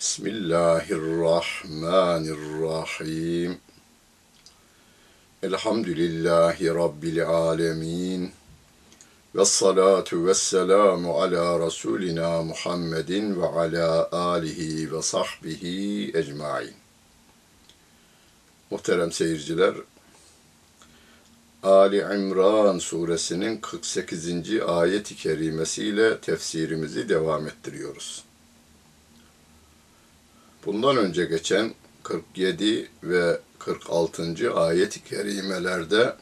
Bismillahirrahmanirrahim. Elhamdülillahi Rabbil alemin. Ve salatu ve selamu ala Resulina Muhammedin ve ala alihi ve sahbihi ecmain. Muhterem seyirciler, Ali İmran suresinin 48. ayet-i kerimesiyle tefsirimizi devam ettiriyoruz. Bundan önce geçen 47 ve 46. ayet-i kerimelerde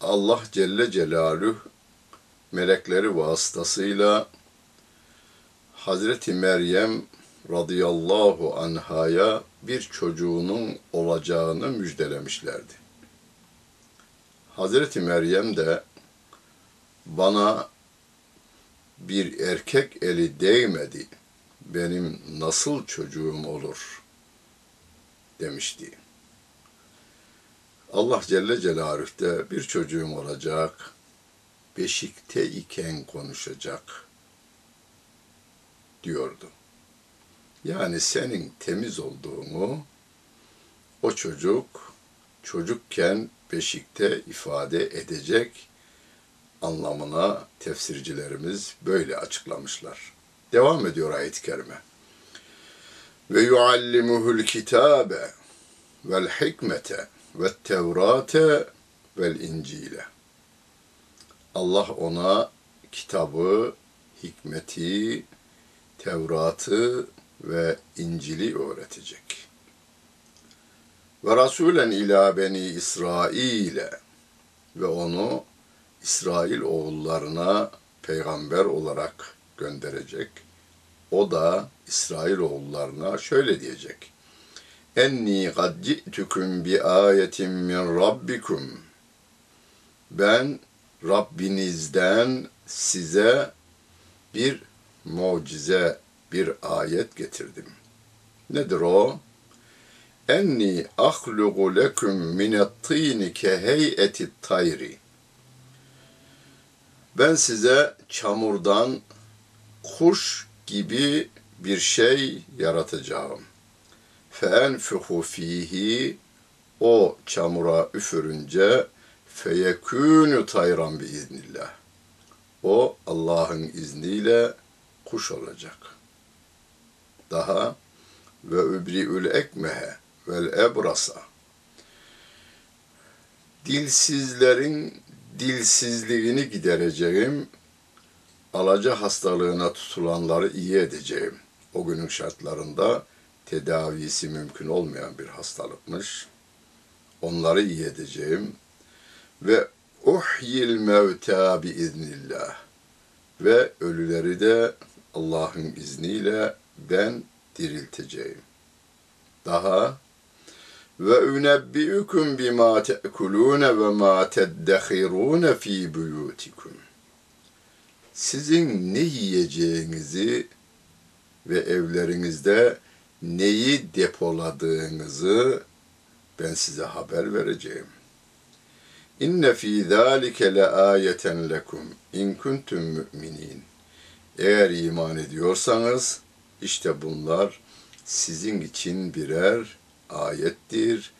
Allah Celle Celaluhu melekleri vasıtasıyla Hazreti Meryem radıyallahu anhaya bir çocuğunun olacağını müjdelemişlerdi. Hazreti Meryem de bana bir erkek eli değmedi, benim nasıl çocuğum olur demişti. Allah Celle Celaluhu de bir çocuğum olacak, beşikte iken konuşacak diyordu. Yani senin temiz olduğunu o çocuk çocukken beşikte ifade edecek anlamına tefsircilerimiz böyle açıklamışlar. Devam ediyor ayet-i kerime. Ve yuallimuhul kitabe vel hikmete ve tevrate vel incile. Allah ona kitabı, hikmeti, Tevrat'ı ve İncil'i öğretecek. Ve Rasulen ila beni İsrail'e ve onu İsrail oğullarına peygamber olarak gönderecek. O da İsrail oğullarına şöyle diyecek. Enni kad ci'tukum bi ayetin min rabbikum. Ben Rabbinizden size bir mucize, bir ayet getirdim. Nedir o? Enni ahlugu lekum minet-tîni keheyeti tayri. Ben size çamurdan kuş gibi bir şey yaratacağım. feenfuhu fihi o çamura üfürünce feyekûnü tayran biiznillah. O Allah'ın izniyle kuş olacak. Daha ve übri'ül ekmehe vel ebrasa. Dilsizlerin dilsizliğini gidereceğim. Alaca hastalığına tutulanları iyi edeceğim. O günün şartlarında tedavisi mümkün olmayan bir hastalıkmış. Onları iyi edeceğim. Ve uhyil mevta biiznillah. Ve ölüleri de Allah'ın izniyle ben dirilteceğim. Daha ve ünebbiukum bima te'kulun ve ma teddehirun fi buyutikum. Sizin ne yiyeceğinizi ve evlerinizde neyi depoladığınızı ben size haber vereceğim. İnne fi zalike le ayeten lekum in kuntum mu'minin. Eğer iman ediyorsanız işte bunlar sizin için birer ayettir,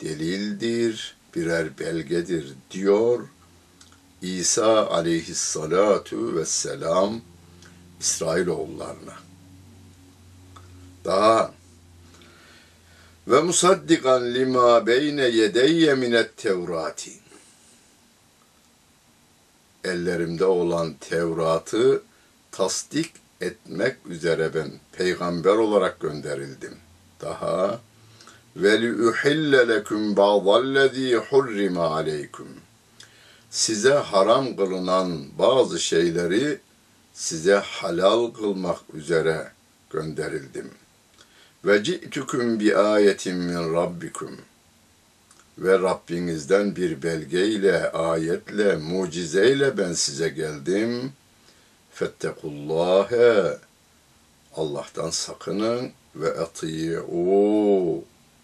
delildir, birer belgedir diyor İsa aleyhissalatu vesselam İsrailoğullarına. Daha ve musaddikan lima beyne yedeyye minet tevrati. Ellerimde olan Tevrat'ı tasdik etmek üzere ben peygamber olarak gönderildim. Daha ve li uhille lekum ba'dallezî hurrima aleykum. Size haram kılınan bazı şeyleri size halal kılmak üzere gönderildim. Ve ci'tukum bi ayetin min rabbikum. Ve Rabbinizden bir belgeyle, ayetle, mucizeyle ben size geldim. Fettekullâhe. Allah'tan sakının ve ati'û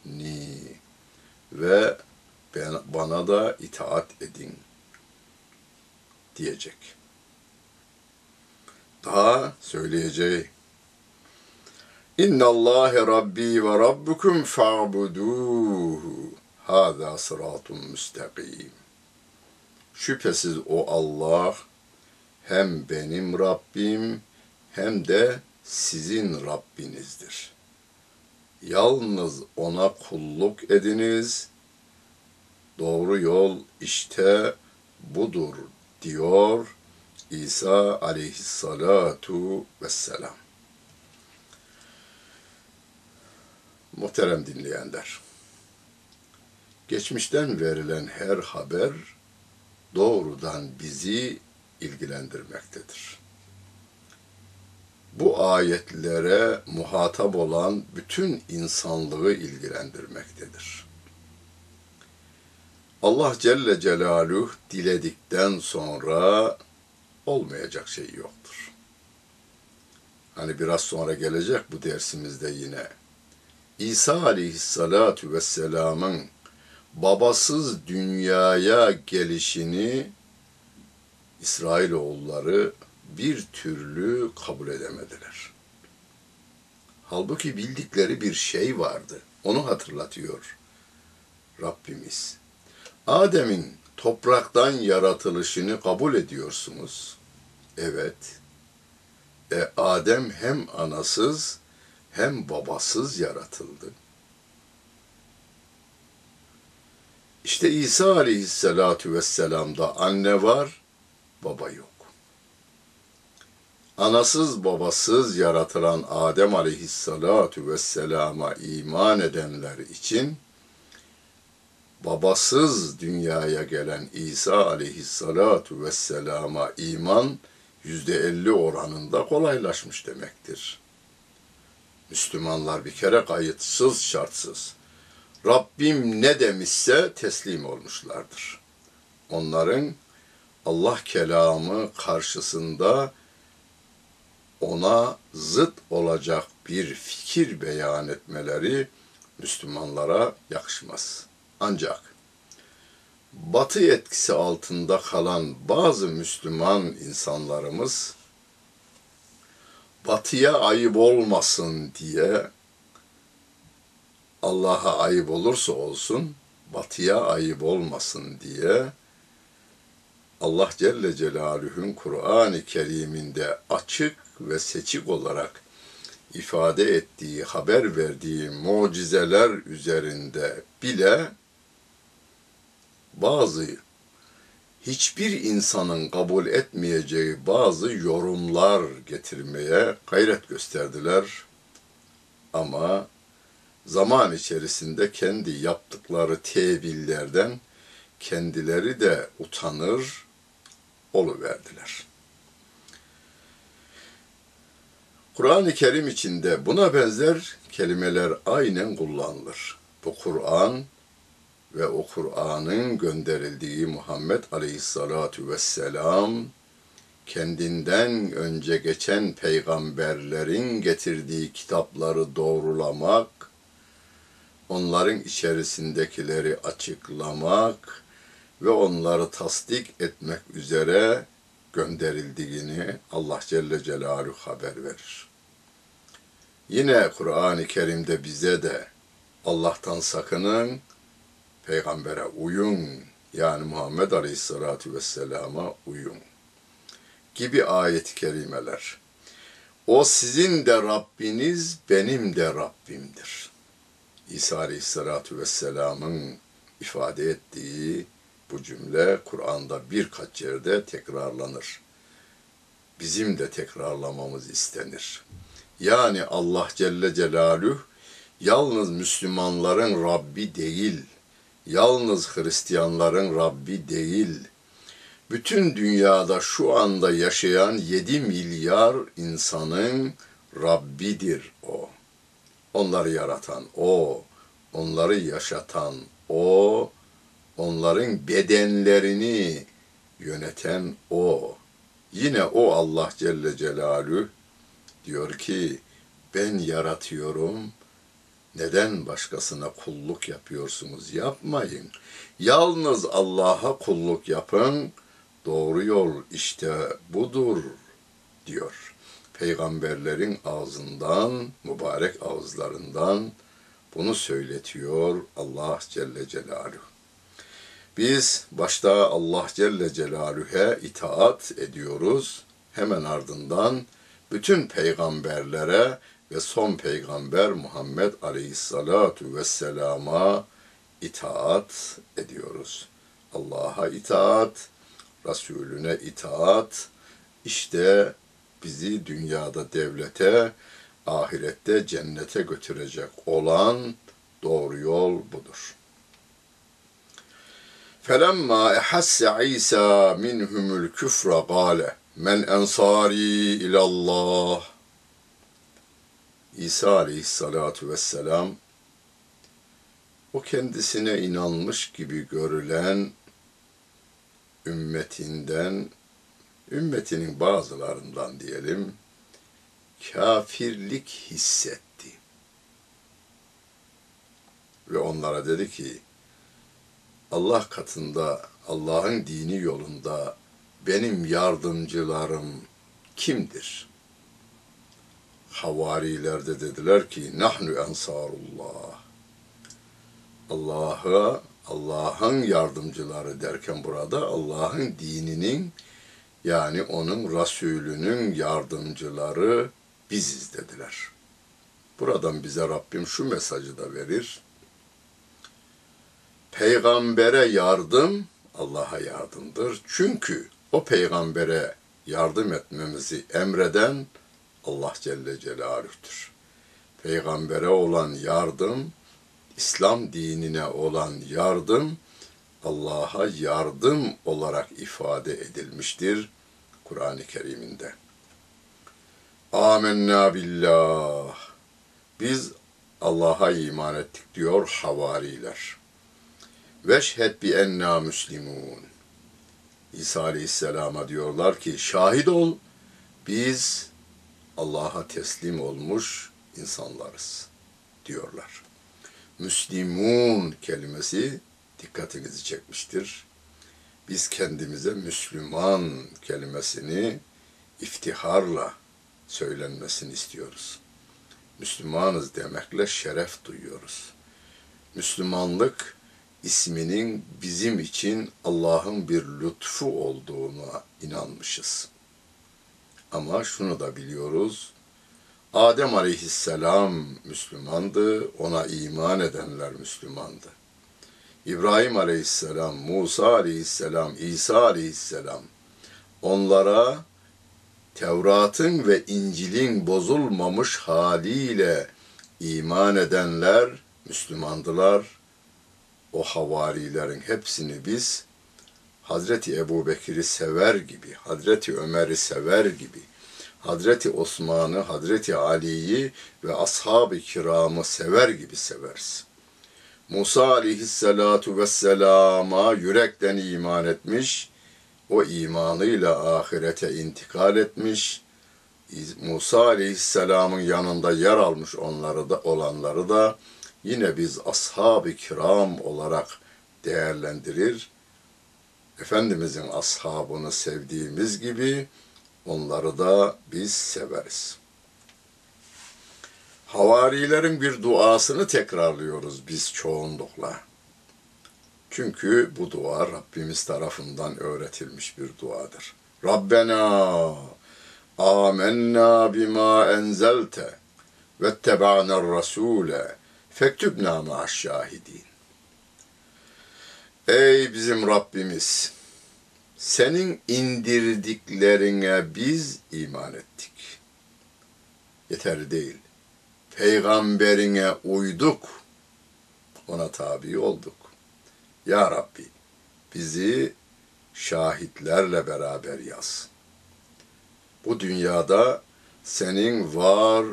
ni ve ben, bana da itaat edin diyecek. Daha söyleyeceği İnna Allahe Rabbi ve Rabbukum fa'buduhu. Hâzâ sıratun müstakim. Şüphesiz o Allah hem benim Rabbim hem de sizin Rabbinizdir. Yalnız ona kulluk ediniz. Doğru yol işte budur diyor İsa aleyhissalatu vesselam. Muhterem dinleyenler, geçmişten verilen her haber doğrudan bizi ilgilendirmektedir. Bu ayetlere muhatap olan bütün insanlığı ilgilendirmektedir. Allah Celle Celaluhu diledikten sonra olmayacak şey yoktur. Hani biraz sonra gelecek bu dersimizde yine. İsa aleyhissalatu vesselamın babasız dünyaya gelişini İsrailoğulları bir türlü kabul edemediler. Halbuki bildikleri bir şey vardı. Onu hatırlatıyor Rabbimiz. Adem'in topraktan yaratılışını kabul ediyorsunuz. Evet. E, Adem hem anasız hem babasız yaratıldı. İşte İsa aleyhissalatu vesselam'da anne var, baba yok. Anasız babasız yaratılan Adem aleyhissalatu vesselama iman edenler için babasız dünyaya gelen İsa aleyhissalatu vesselama iman yüzde elli oranında kolaylaşmış demektir. Müslümanlar bir kere kayıtsız şartsız Rabbim ne demişse teslim olmuşlardır. Onların Allah kelamı karşısında ona zıt olacak bir fikir beyan etmeleri Müslümanlara yakışmaz. Ancak Batı etkisi altında kalan bazı Müslüman insanlarımız Batıya ayıp olmasın diye Allah'a ayıp olursa olsun, batıya ayıp olmasın diye Allah Celle Celaluhu'nun Kur'an-ı Kerim'inde açık ve seçik olarak ifade ettiği, haber verdiği mucizeler üzerinde bile bazı hiçbir insanın kabul etmeyeceği bazı yorumlar getirmeye gayret gösterdiler. Ama zaman içerisinde kendi yaptıkları tevillerden kendileri de utanır oluverdiler. Kur'an-ı Kerim içinde buna benzer kelimeler aynen kullanılır. Bu Kur'an ve o Kur'an'ın gönderildiği Muhammed Aleyhisselatu Vesselam kendinden önce geçen peygamberlerin getirdiği kitapları doğrulamak, onların içerisindekileri açıklamak ve onları tasdik etmek üzere gönderildiğini Allah Celle Celaluhu haber verir. Yine Kur'an-ı Kerim'de bize de Allah'tan sakının, peygambere uyun, yani Muhammed Aleyhisselatü Vesselam'a uyun gibi ayet-i kerimeler. O sizin de Rabbiniz, benim de Rabbimdir. İsa Aleyhisselatü Vesselam'ın ifade ettiği bu cümle Kur'an'da birkaç yerde tekrarlanır. Bizim de tekrarlamamız istenir. Yani Allah Celle Celaluhu yalnız Müslümanların Rabbi değil, yalnız Hristiyanların Rabbi değil, bütün dünyada şu anda yaşayan 7 milyar insanın Rabbidir o. Onları yaratan o, onları yaşatan o, onların bedenlerini yöneten o. Yine o Allah Celle Celaluhu diyor ki ben yaratıyorum. Neden başkasına kulluk yapıyorsunuz? Yapmayın. Yalnız Allah'a kulluk yapın. Doğru yol işte budur diyor. Peygamberlerin ağzından, mübarek ağızlarından bunu söyletiyor Allah Celle Celaluhu. Biz başta Allah Celle Celaluhu'ya itaat ediyoruz. Hemen ardından bütün peygamberlere ve son peygamber Muhammed Aleyhisselatu Vesselam'a itaat ediyoruz. Allah'a itaat, Resulüne itaat, işte bizi dünyada devlete, ahirette cennete götürecek olan doğru yol budur. فَلَمَّا اَحَسَّ عِيسَى مِنْهُمُ الْكُفْرَ قَالَ Men ensari ilallah. İsa aleyhissalatu vesselam o kendisine inanmış gibi görülen ümmetinden, ümmetinin bazılarından diyelim, kafirlik hissetti. Ve onlara dedi ki, Allah katında, Allah'ın dini yolunda benim yardımcılarım kimdir? Havariler de dediler ki nahnu ensarullah. Allah'a Allah'ın yardımcıları derken burada Allah'ın dininin yani onun Resulünün yardımcıları biziz dediler. Buradan bize Rabbim şu mesajı da verir. Peygambere yardım Allah'a yardımdır. Çünkü o peygambere yardım etmemizi emreden Allah Celle Celaluh'tür. Peygambere olan yardım, İslam dinine olan yardım, Allah'a yardım olarak ifade edilmiştir Kur'an-ı Kerim'inde. Amenna billah. Biz Allah'a iman ettik diyor havariler. Veşhed bi enna müslimun. İsa Aleyhisselam'a diyorlar ki şahit ol biz Allah'a teslim olmuş insanlarız diyorlar. Müslimun kelimesi dikkatinizi çekmiştir. Biz kendimize Müslüman kelimesini iftiharla söylenmesini istiyoruz. Müslümanız demekle şeref duyuyoruz. Müslümanlık isminin bizim için Allah'ın bir lütfu olduğuna inanmışız. Ama şunu da biliyoruz. Adem aleyhisselam Müslümandı, ona iman edenler Müslümandı. İbrahim aleyhisselam, Musa aleyhisselam, İsa aleyhisselam onlara Tevrat'ın ve İncil'in bozulmamış haliyle iman edenler Müslümandılar. O havarilerin hepsini biz Hazreti Ebu Bekir'i sever gibi, Hazreti Ömer'i sever gibi, Hazreti Osman'ı, Hazreti Ali'yi ve ashab-ı kiramı sever gibi severiz. Musa aleyhissalatu vesselama yürekten iman etmiş, o imanıyla ahirete intikal etmiş. Musa aleyhisselamın yanında yer almış onları da olanları da yine biz ashab-ı kiram olarak değerlendirir. Efendimizin ashabını sevdiğimiz gibi onları da biz severiz. Havarilerin bir duasını tekrarlıyoruz biz çoğunlukla. Çünkü bu dua Rabbimiz tarafından öğretilmiş bir duadır. Rabbena amennâ bima enzelte ve teba'ner rasûle fektübnâ ma'aşşâhidîn. Ey bizim Rabbimiz! Senin indirdiklerine biz iman ettik. Yeterli değil. Peygamberine uyduk. Ona tabi olduk. Ya Rabbi bizi şahitlerle beraber yaz. Bu dünyada senin var,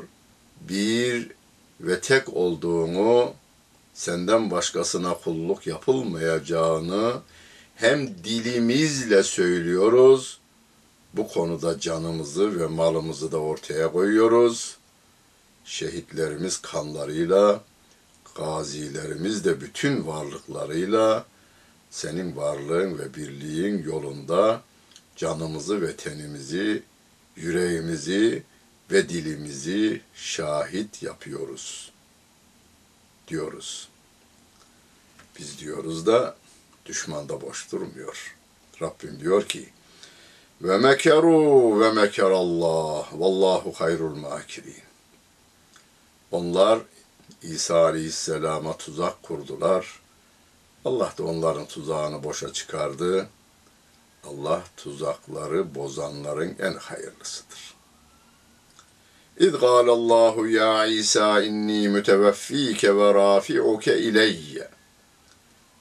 bir ve tek olduğunu, senden başkasına kulluk yapılmayacağını hem dilimizle söylüyoruz, bu konuda canımızı ve malımızı da ortaya koyuyoruz. Şehitlerimiz kanlarıyla, gazilerimiz de bütün varlıklarıyla senin varlığın ve birliğin yolunda canımızı ve tenimizi, yüreğimizi ve dilimizi şahit yapıyoruz diyoruz. Biz diyoruz da düşman da boş durmuyor. Rabbim diyor ki ve mekeru ve mekerallah vallahu hayrul makirin. Onlar İsa Aleyhisselam'a tuzak kurdular. Allah da onların tuzağını boşa çıkardı. Allah tuzakları bozanların en hayırlısıdır. İz gâlallahu ya İsa inni müteveffike ve rafi'uke ileyye.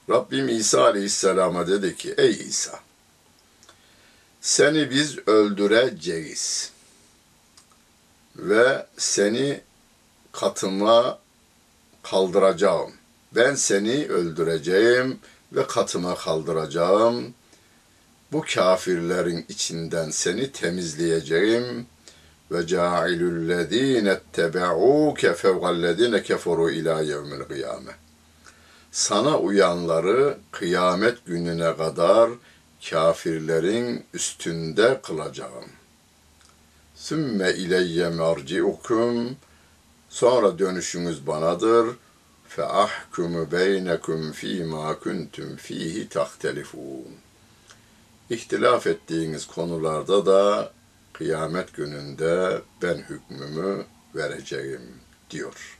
Rabbim İsa Aleyhisselam'a dedi ki, ey İsa, seni biz öldüreceğiz ve seni katıma kaldıracağım. Ben seni öldüreceğim ve katıma kaldıracağım. Bu kafirlerin içinden seni temizleyeceğim. Ve ca'ilullezine ettebe'uke fevgallezine keferu ila yevmil kıyame. Sana uyanları kıyamet gününe kadar kafirlerin üstünde kılacağım. Sümme ileyye merci'ukum Sonra dönüşünüz banadır. Fe ahkumu beynekum fîmâ kuntum fîhi tahtelifûn. İhtilaf ettiğiniz konularda da kıyamet gününde ben hükmümü vereceğim diyor.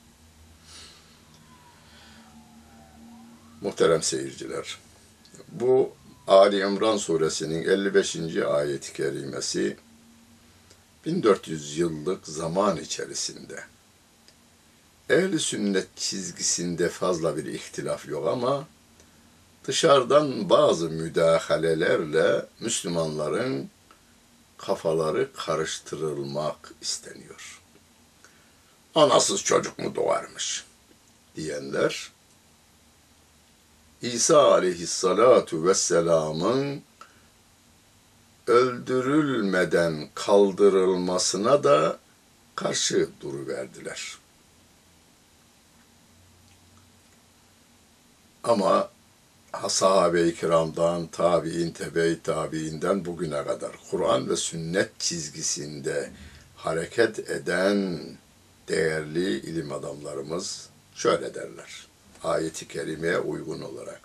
Muhterem seyirciler, bu Ali İmran suresinin 55. ayet-i kerimesi 1400 yıllık zaman içerisinde Ehli sünnet çizgisinde fazla bir ihtilaf yok ama dışarıdan bazı müdahalelerle Müslümanların kafaları karıştırılmak isteniyor. Anasız çocuk mu doğarmış diyenler İsa aleyhissalatu vesselamın öldürülmeden kaldırılmasına da karşı duruverdiler. Ama sahabe-i kiramdan, tabi'in, tebe tabi'inden bugüne kadar Kur'an ve sünnet çizgisinde hareket eden değerli ilim adamlarımız şöyle derler. Ayeti kerimeye uygun olarak.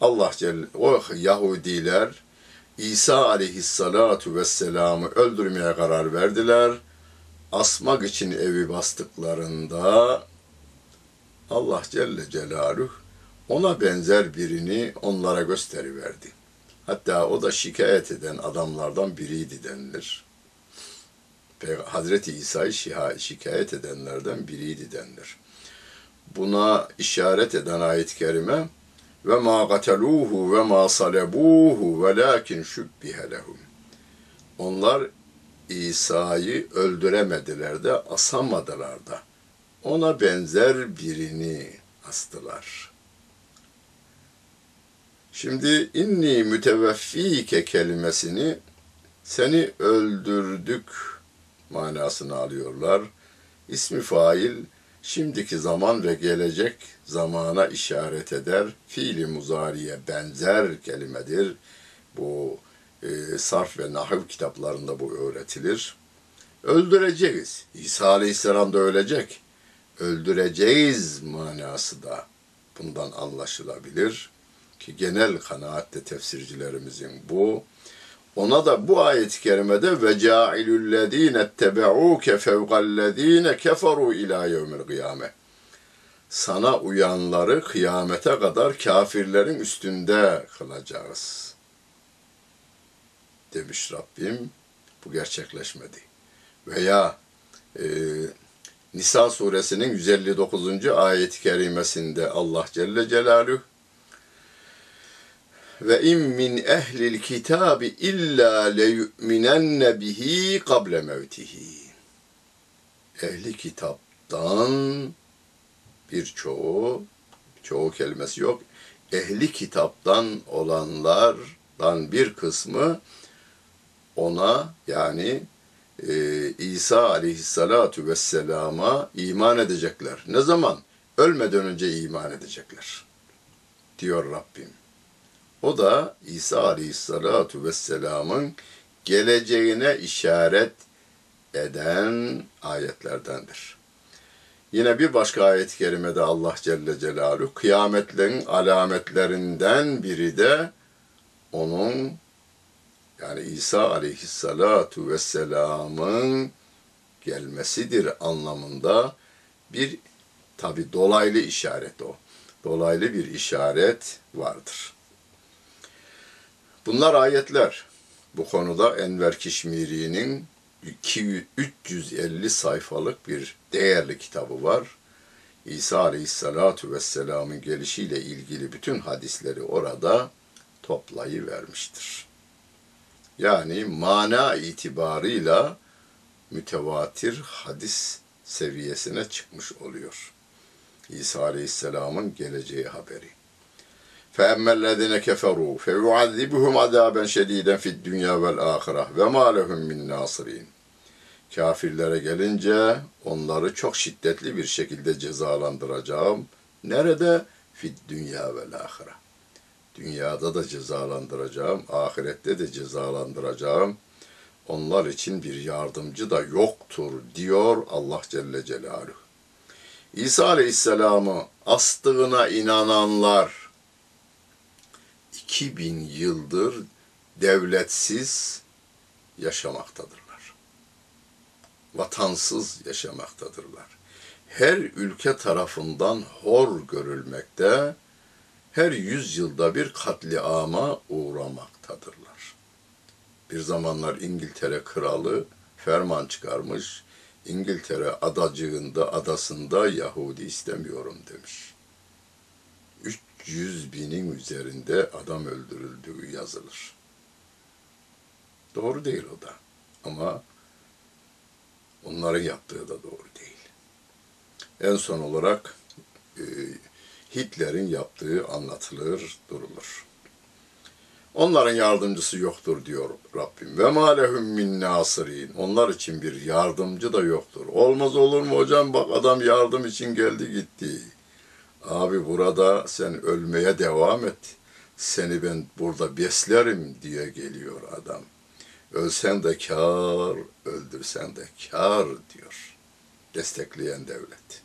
Allah Celle, o Yahudiler İsa aleyhissalatu vesselam'ı öldürmeye karar verdiler. Asmak için evi bastıklarında Allah Celle Celaluhu ona benzer birini onlara gösteriverdi. Hatta o da şikayet eden adamlardan biriydi denilir. Hazreti İsa'yı şikayet edenlerden biriydi denilir. Buna işaret eden ayet-i kerime ve ma qataluhu ve ma salabuhu velakin şubbihe lehum. Onlar İsa'yı öldüremediler de asamadılar da. Ona benzer birini astılar. Şimdi inni müteveffike kelimesini seni öldürdük manasını alıyorlar. İsmi fail şimdiki zaman ve gelecek zamana işaret eder. Fiili muzariye benzer kelimedir. Bu e, sarf ve nahiv kitaplarında bu öğretilir. Öldüreceğiz. İsa Aleyhisselam da ölecek. Öldüreceğiz manası da bundan anlaşılabilir. Ki genel kanaatte tefsircilerimizin bu. Ona da bu ayet-i kerimede ve cailüllezine ettebe'uke fevkallezine keferu ila yevmil kıyame. Sana uyanları kıyamete kadar kafirlerin üstünde kılacağız. Demiş Rabbim. Bu gerçekleşmedi. Veya e, Nisa suresinin 159. ayet-i kerimesinde Allah Celle Celaluhu ve in min ehlil kitabi illa leyu'minenne bihi kable mevtihi. Ehli kitaptan birçoğu, çoğu kelimesi yok, ehli kitaptan olanlardan bir kısmı ona yani e, İsa aleyhissalatu vesselama iman edecekler. Ne zaman? Ölmeden önce iman edecekler. Diyor Rabbim. O da İsa Aleyhisselatü Vesselam'ın geleceğine işaret eden ayetlerdendir. Yine bir başka ayet-i kerimede Allah Celle Celaluhu kıyametlerin alametlerinden biri de onun yani İsa Aleyhisselatu Vesselam'ın gelmesidir anlamında bir tabi dolaylı işaret o. Dolaylı bir işaret vardır. Bunlar ayetler. Bu konuda Enver Kişmiri'nin 350 sayfalık bir değerli kitabı var. İsa Aleyhisselatu Vesselam'ın gelişiyle ilgili bütün hadisleri orada toplayıvermiştir. Yani mana itibarıyla mütevatir hadis seviyesine çıkmış oluyor. İsa Aleyhisselam'ın geleceği haberi. فَاَمَّا الَّذِينَ كَفَرُوا فَيُعَذِّبُهُمْ عَذَابًا شَد۪يدًا فِي الدُّنْيَا وَالْآخِرَةِ وَمَا لَهُمْ مِنْ نَاصِرِينَ Kafirlere gelince onları çok şiddetli bir şekilde cezalandıracağım. Nerede? Fid dünya ve ahire. Dünyada da cezalandıracağım, ahirette de cezalandıracağım. Onlar için bir yardımcı da yoktur diyor Allah Celle Celaluhu. İsa Aleyhisselam'ı astığına inananlar, 2000 yıldır devletsiz yaşamaktadırlar. Vatansız yaşamaktadırlar. Her ülke tarafından hor görülmekte, her yüzyılda bir katliama uğramaktadırlar. Bir zamanlar İngiltere kralı ferman çıkarmış, İngiltere adacığında, adasında Yahudi istemiyorum demiş. 100 binin üzerinde adam öldürüldüğü yazılır. Doğru değil o da. Ama onların yaptığı da doğru değil. En son olarak e, Hitler'in yaptığı anlatılır, durulur. Onların yardımcısı yoktur diyor Rabbim. Ve ma lehum min nasirin. Onlar için bir yardımcı da yoktur. Olmaz olur mu hocam? Bak adam yardım için geldi gitti. Abi burada sen ölmeye devam et. Seni ben burada beslerim diye geliyor adam. Ölsen de kar, öldürsen de kar diyor. Destekleyen devlet.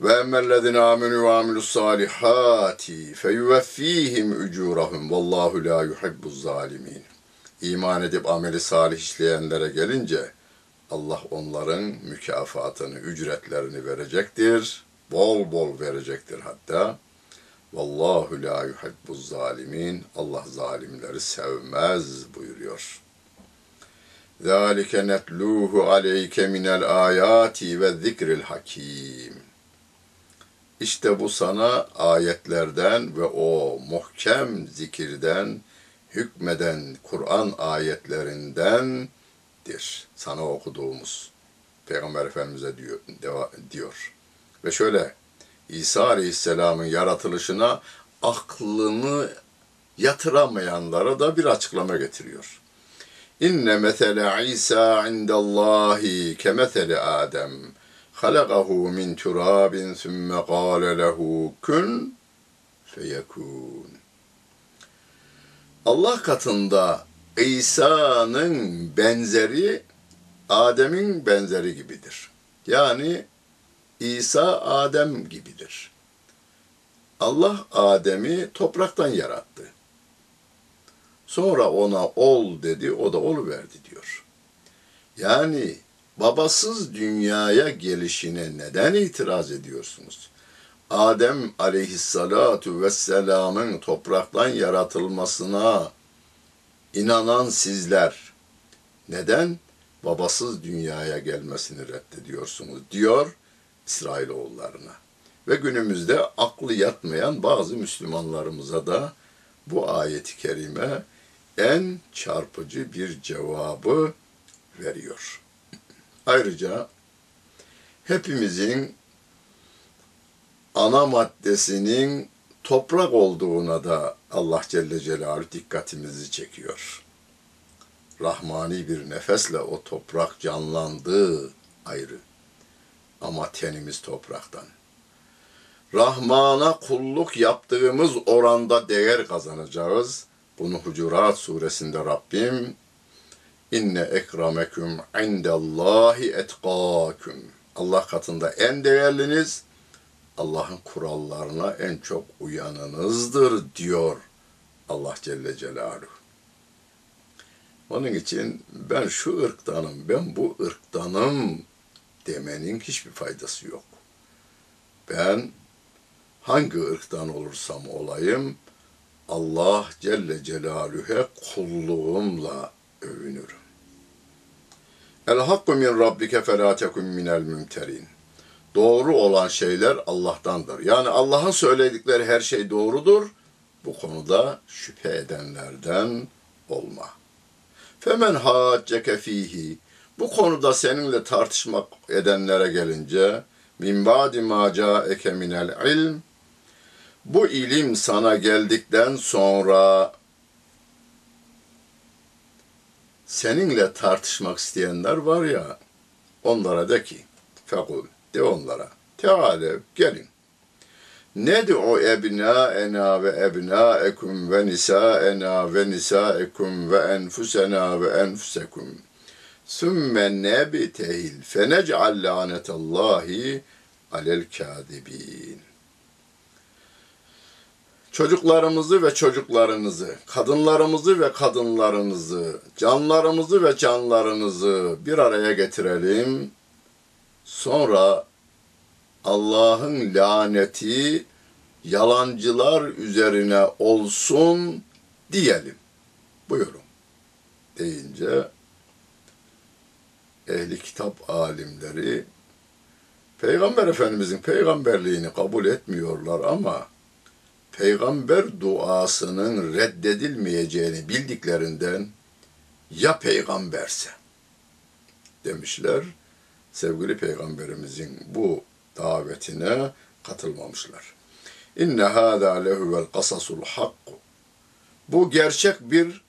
Ve emmellezine amenu ve amilus salihati feyuveffihim ücurahum vallahu la yuhibbuz zalimin. İman edip ameli salih işleyenlere gelince Allah onların mükafatını, ücretlerini verecektir. Bol bol verecektir hatta. Vallahu la yuhibbuz zalimin. Allah zalimleri sevmez buyuruyor. Zalike netluhu aleyke minel ayati ve zikril hakim. İşte bu sana ayetlerden ve o muhkem zikirden, hükmeden Kur'an ayetlerindendir. Sana okuduğumuz. Peygamber Efendimiz'e diyor, diyor. Ve şöyle, İsa Aleyhisselam'ın yaratılışına aklını yatıramayanlara da bir açıklama getiriyor. İnne mesele İsa indallahi kemesele Adem. Halakahu min turabin sümme kâle lehu kun feyekûn. Allah katında İsa'nın benzeri Adem'in benzeri gibidir. Yani İsa Adem gibidir. Allah Adem'i topraktan yarattı. Sonra ona ol dedi, o da ol verdi diyor. Yani babasız dünyaya gelişine neden itiraz ediyorsunuz? Adem aleyhissalatu vesselamın topraktan yaratılmasına inanan sizler neden babasız dünyaya gelmesini reddediyorsunuz diyor İsrailoğullarına. Ve günümüzde aklı yatmayan bazı Müslümanlarımıza da bu ayeti kerime en çarpıcı bir cevabı veriyor. Ayrıca hepimizin ana maddesinin toprak olduğuna da Allah Celle Celaluhu dikkatimizi çekiyor. Rahmani bir nefesle o toprak canlandığı ayrı. Ama tenimiz topraktan. Rahman'a kulluk yaptığımız oranda değer kazanacağız. Bunu Hucurat suresinde Rabbim İnne ekremeküm indallahi etkâküm. Allah katında en değerliniz, Allah'ın kurallarına en çok uyanınızdır diyor Allah Celle Celaluhu. Onun için ben şu ırktanım, ben bu ırktanım demenin hiçbir faydası yok. Ben hangi ırktan olursam olayım, Allah Celle Celaluhu'ya kulluğumla övünürüm. El hakku min rabbike felâ tekun minel mümterin. Doğru olan şeyler Allah'tandır. Yani Allah'ın söyledikleri her şey doğrudur. Bu konuda şüphe edenlerden olma. Femen hacceke fihi. Bu konuda seninle tartışmak edenlere gelince min ba'di ma ca'eke ilm bu ilim sana geldikten sonra seninle tartışmak isteyenler var ya, onlara de ki, fekul, de onlara, teale, gelin. Nedir o ebnâena ve ebnâekum ve nisâena ve nisâekum ve enfusena ve enfusekum. Sümme nebtehil fenec'al lânetallahi alel kâdibîn çocuklarımızı ve çocuklarınızı, kadınlarımızı ve kadınlarınızı, canlarımızı ve canlarınızı bir araya getirelim. Sonra Allah'ın laneti yalancılar üzerine olsun diyelim. Buyurun. Deyince ehli kitap alimleri Peygamber Efendimizin peygamberliğini kabul etmiyorlar ama peygamber duasının reddedilmeyeceğini bildiklerinden ya peygamberse demişler. Sevgili peygamberimizin bu davetine katılmamışlar. İnne hâzâ lehuvel kasasul hakku. Bu gerçek bir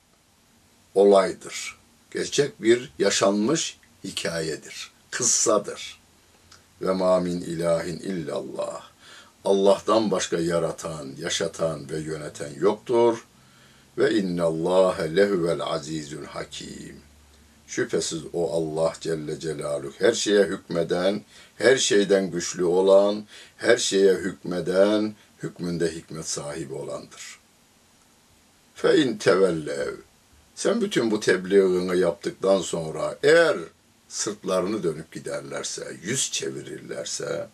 olaydır. Gerçek bir yaşanmış hikayedir. Kıssadır. Ve ma min ilahin illallah. Allah'tan başka yaratan, yaşatan ve yöneten yoktur. Ve innallâhe lehuvel azizül hakim. Şüphesiz o Allah Celle Celaluhu her şeye hükmeden, her şeyden güçlü olan, her şeye hükmeden, hükmünde hikmet sahibi olandır. Fe in tevellev. Sen bütün bu tebliğini yaptıktan sonra eğer sırtlarını dönüp giderlerse, yüz çevirirlerse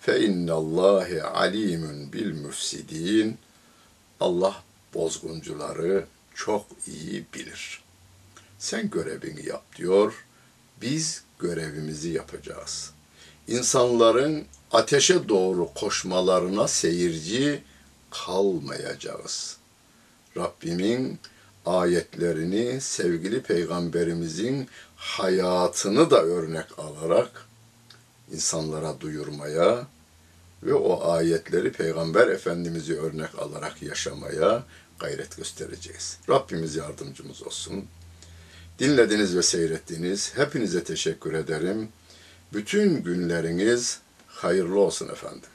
fe innallâhe alimun bil müfsidin. Allah bozguncuları çok iyi bilir. Sen görevini yap diyor. Biz görevimizi yapacağız. İnsanların ateşe doğru koşmalarına seyirci kalmayacağız. Rabbimin ayetlerini sevgili peygamberimizin hayatını da örnek alarak insanlara duyurmaya ve o ayetleri peygamber efendimizi örnek alarak yaşamaya gayret göstereceğiz. Rabbimiz yardımcımız olsun. Dinlediniz ve seyrettiniz. Hepinize teşekkür ederim. Bütün günleriniz hayırlı olsun efendim.